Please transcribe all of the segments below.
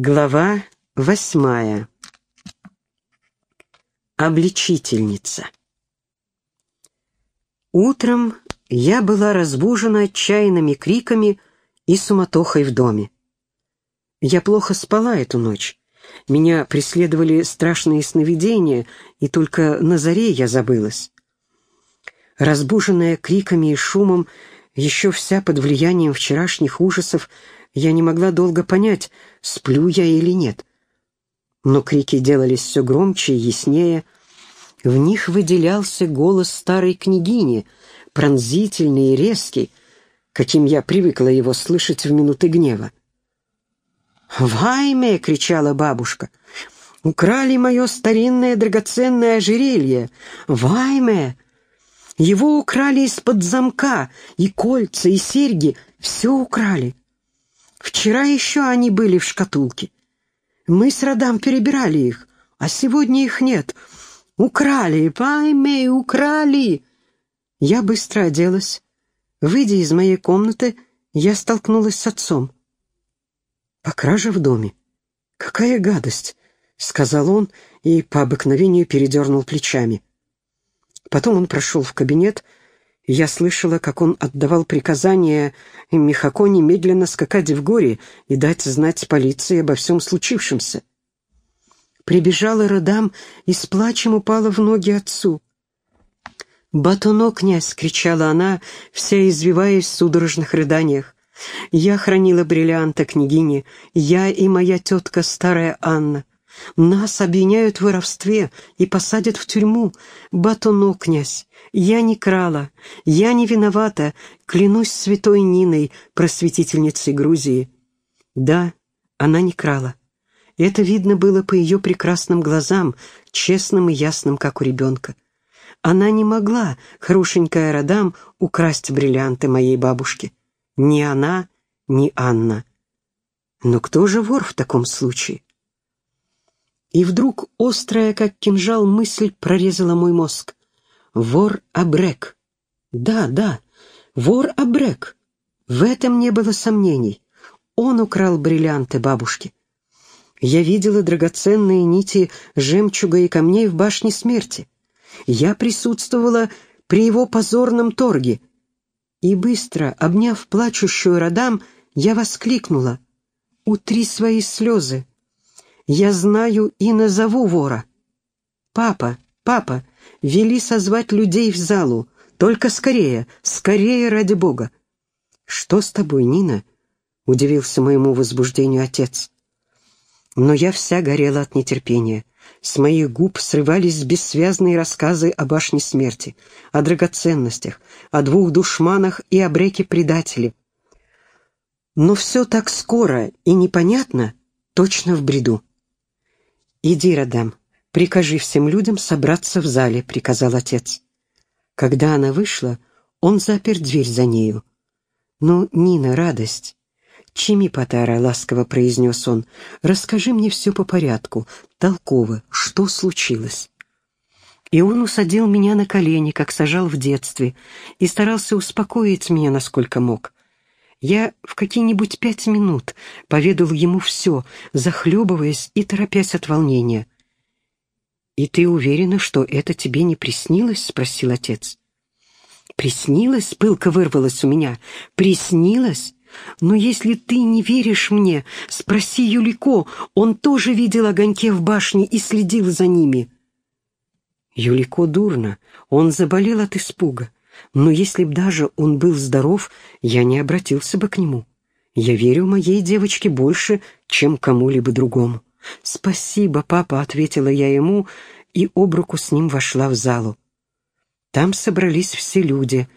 Глава восьмая. Обличительница. Утром я была разбужена отчаянными криками и суматохой в доме. Я плохо спала эту ночь. Меня преследовали страшные сновидения, и только на заре я забылась. Разбуженная криками и шумом, еще вся под влиянием вчерашних ужасов, я не могла долго понять, сплю я или нет. Но крики делались все громче и яснее. В них выделялся голос старой княгини, пронзительный и резкий, каким я привыкла его слышать в минуты гнева. «Вайме!» — кричала бабушка. «Украли мое старинное драгоценное ожерелье! Вайме!» Его украли из-под замка, и кольца, и серьги, все украли. Вчера еще они были в шкатулке. Мы с Радам перебирали их, а сегодня их нет. Украли, пойми, украли. Я быстро оделась. Выйдя из моей комнаты, я столкнулась с отцом. «По краже в доме? Какая гадость!» — сказал он и по обыкновению передернул плечами. Потом он прошел в кабинет, я слышала, как он отдавал приказание Михако немедленно скакать в горе и дать знать полиции обо всем случившемся. Прибежала Радам и с плачем упала в ноги отцу. «Батуно, князь!» — кричала она, вся извиваясь в судорожных рыданиях. «Я хранила бриллианты княгини, я и моя тетка старая Анна. Нас обвиняют в воровстве и посадят в тюрьму. Батуно, князь, я не крала, я не виновата, клянусь святой Ниной, просветительницей Грузии. Да, она не крала. Это видно было по ее прекрасным глазам, честным и ясным, как у ребенка. Она не могла, хорошенькая Радам, украсть бриллианты моей бабушки. Ни она, ни Анна. Но кто же вор в таком случае? И вдруг острая, как кинжал, мысль прорезала мой мозг. Вор Абрек. Да, да, вор Абрек. В этом не было сомнений. Он украл бриллианты бабушки. Я видела драгоценные нити жемчуга и камней в башне смерти. Я присутствовала при его позорном торге. И быстро, обняв плачущую Радам, я воскликнула. «Утри свои слезы, я знаю и назову вора. Папа, папа, вели созвать людей в залу. Только скорее, скорее ради Бога. Что с тобой, Нина? Удивился моему возбуждению отец. Но я вся горела от нетерпения. С моих губ срывались бессвязные рассказы о башне смерти, о драгоценностях, о двух душманах и о бреке-предателе. Но все так скоро и непонятно, точно в бреду. «Иди, Радам, прикажи всем людям собраться в зале», — приказал отец. Когда она вышла, он запер дверь за нею. «Ну, Нина, радость!» «Чими, Потара», — ласково произнес он, — «расскажи мне все по порядку, толково, что случилось?» И он усадил меня на колени, как сажал в детстве, и старался успокоить меня, насколько мог. Я в какие-нибудь пять минут поведал ему все, захлебываясь и торопясь от волнения. «И ты уверена, что это тебе не приснилось?» — спросил отец. «Приснилось?» — пылко вырвалось у меня. «Приснилось? Но если ты не веришь мне, спроси Юлико, он тоже видел огоньки в башне и следил за ними». Юлико дурно, он заболел от испуга. Но если б даже он был здоров, я не обратился бы к нему. Я верю моей девочке больше, чем кому-либо другому. «Спасибо, папа», — ответила я ему, и об руку с ним вошла в залу. Там собрались все люди,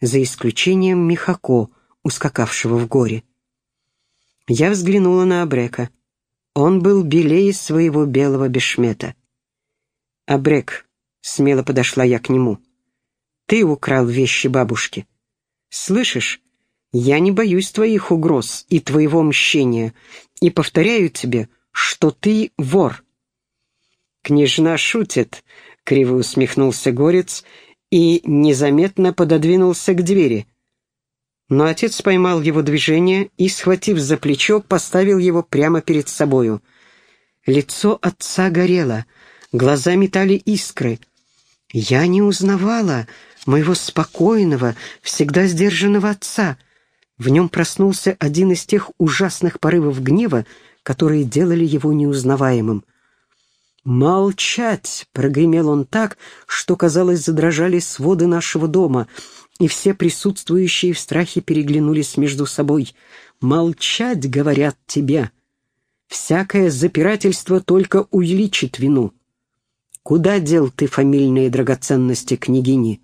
за исключением Михако, ускакавшего в горе. Я взглянула на Абрека. Он был белее своего белого бешмета. «Абрек», — смело подошла я к нему, — ты украл вещи бабушки. Слышишь, я не боюсь твоих угроз и твоего мщения, и повторяю тебе, что ты вор». «Княжна шутит», — криво усмехнулся горец и незаметно пододвинулся к двери. Но отец поймал его движение и, схватив за плечо, поставил его прямо перед собою. Лицо отца горело, глаза метали искры. Я не узнавала моего спокойного, всегда сдержанного отца. В нем проснулся один из тех ужасных порывов гнева, которые делали его неузнаваемым. «Молчать!» — прогремел он так, что, казалось, задрожали своды нашего дома, и все присутствующие в страхе переглянулись между собой. «Молчать, — говорят тебе!» Всякое запирательство только увеличит вину. Куда дел ты фамильные драгоценности княгини?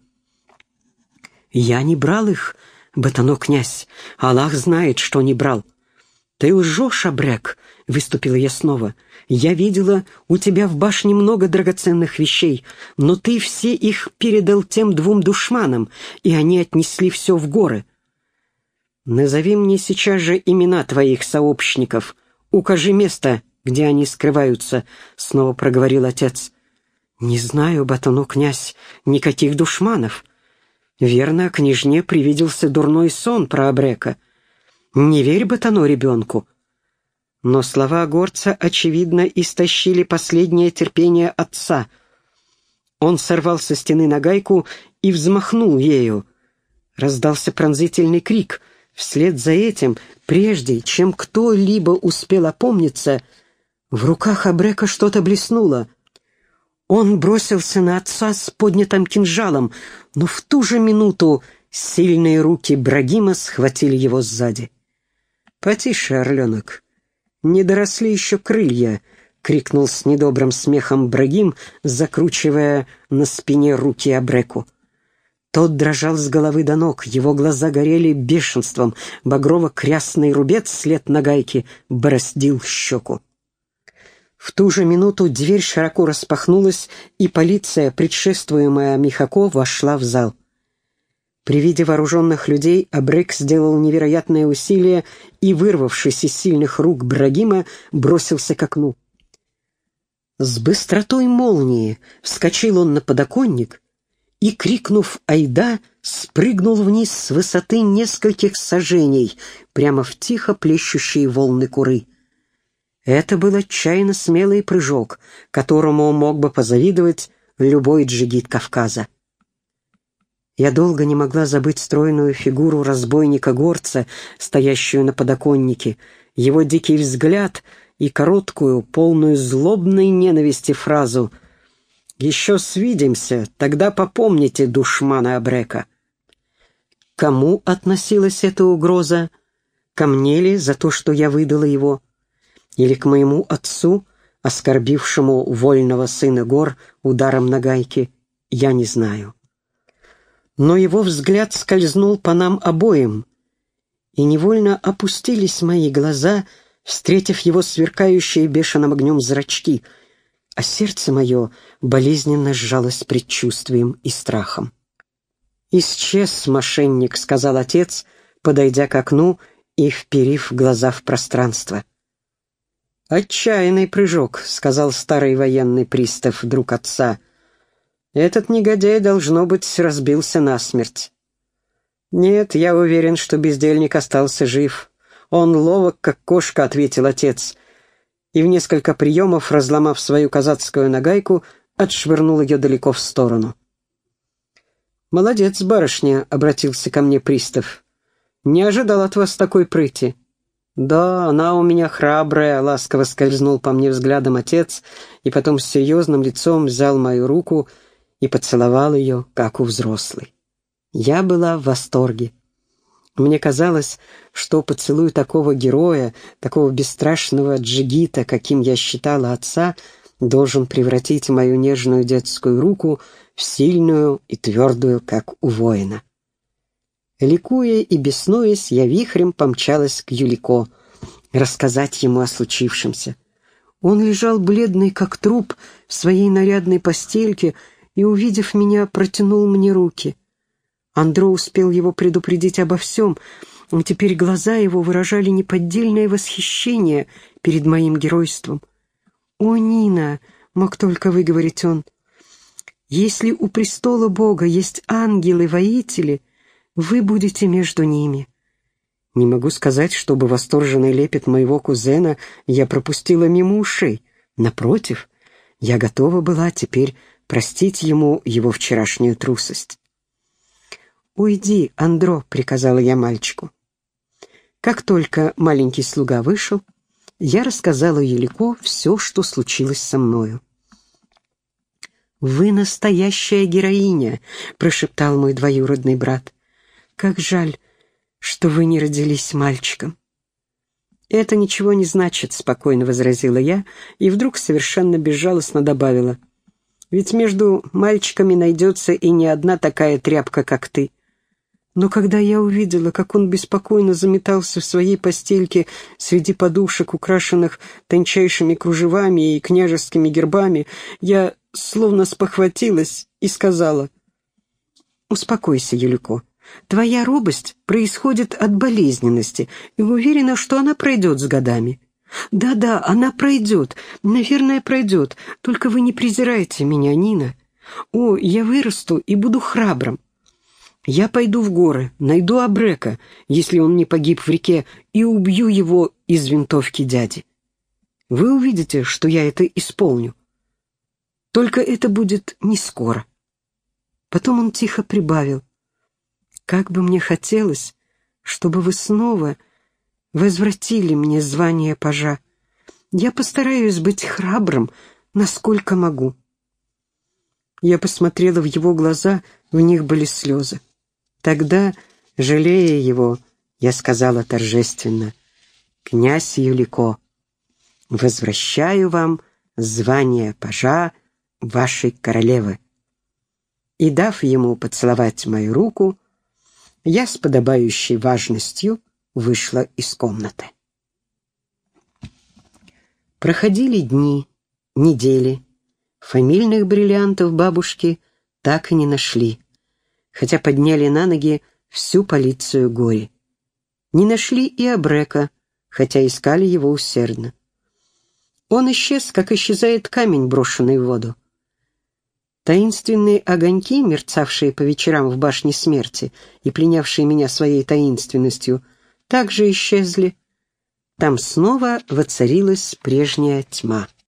Я не брал их, Батано князь. Аллах знает, что не брал. Ты лжешь, Абрек, выступила я снова. Я видела, у тебя в башне много драгоценных вещей, но ты все их передал тем двум душманам, и они отнесли все в горы. Назови мне сейчас же имена твоих сообщников, «Укажи место, где они скрываются», — снова проговорил отец. «Не знаю, батону князь, никаких душманов». Верно, княжне привиделся дурной сон про Абрека. Не верь батону ребенку. Но слова горца, очевидно, истощили последнее терпение отца. Он сорвал со стены нагайку и взмахнул ею. Раздался пронзительный крик — Вслед за этим, прежде чем кто-либо успел опомниться, в руках Абрека что-то блеснуло. Он бросился на отца с поднятым кинжалом, но в ту же минуту сильные руки Брагима схватили его сзади. «Потише, орленок, не доросли еще крылья», — крикнул с недобрым смехом Брагим, закручивая на спине руки Абреку. Тот дрожал с головы до ног, его глаза горели бешенством, багрово-крясный рубец след на гайке бороздил щеку. В ту же минуту дверь широко распахнулась, и полиция, предшествуемая Михако, вошла в зал. При виде вооруженных людей Абрек сделал невероятное усилие и, вырвавшись из сильных рук Брагима, бросился к окну. С быстротой молнии вскочил он на подоконник и, крикнув «Айда!», спрыгнул вниз с высоты нескольких сажений, прямо в тихо плещущие волны куры. Это был отчаянно смелый прыжок, которому мог бы позавидовать любой джигит Кавказа. Я долго не могла забыть стройную фигуру разбойника-горца, стоящую на подоконнике, его дикий взгляд и короткую, полную злобной ненависти фразу — еще свидимся, тогда попомните душмана Абрека. Кому относилась эта угроза? Ко мне ли за то, что я выдала его? Или к моему отцу, оскорбившему вольного сына гор ударом на гайке? Я не знаю. Но его взгляд скользнул по нам обоим, и невольно опустились мои глаза, встретив его сверкающие бешеным огнем зрачки — а сердце мое болезненно сжалось предчувствием и страхом. «Исчез мошенник», — сказал отец, подойдя к окну и вперив глаза в пространство. «Отчаянный прыжок», — сказал старый военный пристав, друг отца. «Этот негодяй, должно быть, разбился насмерть». «Нет, я уверен, что бездельник остался жив. Он ловок, как кошка», — ответил отец и в несколько приемов, разломав свою казацкую нагайку, отшвырнул ее далеко в сторону. «Молодец, барышня», — обратился ко мне пристав. «Не ожидал от вас такой прыти». «Да, она у меня храбрая», — ласково скользнул по мне взглядом отец, и потом с серьезным лицом взял мою руку и поцеловал ее, как у взрослой. Я была в восторге. Мне казалось, что поцелуй такого героя, такого бесстрашного джигита, каким я считала отца, должен превратить мою нежную детскую руку в сильную и твердую, как у воина. Ликуя и беснуясь, я вихрем помчалась к Юлико, рассказать ему о случившемся. Он лежал бледный, как труп, в своей нарядной постельке и, увидев меня, протянул мне руки — Андро успел его предупредить обо всем, и теперь глаза его выражали неподдельное восхищение перед моим геройством. «О, Нина!» — мог только выговорить он. «Если у престола Бога есть ангелы-воители, вы будете между ними». Не могу сказать, чтобы восторженный лепет моего кузена я пропустила мимо ушей. Напротив, я готова была теперь простить ему его вчерашнюю трусость. «Уйди, Андро», — приказала я мальчику. Как только маленький слуга вышел, я рассказала Елико все, что случилось со мною. «Вы настоящая героиня», — прошептал мой двоюродный брат. «Как жаль, что вы не родились мальчиком». «Это ничего не значит», — спокойно возразила я, и вдруг совершенно безжалостно добавила. «Ведь между мальчиками найдется и не одна такая тряпка, как ты». Но когда я увидела, как он беспокойно заметался в своей постельке среди подушек, украшенных тончайшими кружевами и княжескими гербами, я словно спохватилась и сказала, «Успокойся, Юлико. Твоя робость происходит от болезненности, и уверена, что она пройдет с годами». «Да-да, она пройдет, наверное, пройдет, только вы не презирайте меня, Нина. О, я вырасту и буду храбрым. Я пойду в горы, найду Абрека, если он не погиб в реке, и убью его из винтовки дяди. Вы увидите, что я это исполню. Только это будет не скоро. Потом он тихо прибавил. «Как бы мне хотелось, чтобы вы снова возвратили мне звание пажа. Я постараюсь быть храбрым, насколько могу». Я посмотрела в его глаза, в них были слезы. Тогда, жалея его, я сказала торжественно, «Князь Юлико, возвращаю вам звание пажа вашей королевы». И, дав ему поцеловать мою руку, я с подобающей важностью вышла из комнаты. Проходили дни, недели. Фамильных бриллиантов бабушки так и не нашли, хотя подняли на ноги всю полицию горе. Не нашли и Абрека, хотя искали его усердно. Он исчез, как исчезает камень, брошенный в воду. Таинственные огоньки, мерцавшие по вечерам в башне смерти и пленявшие меня своей таинственностью, также исчезли. Там снова воцарилась прежняя тьма.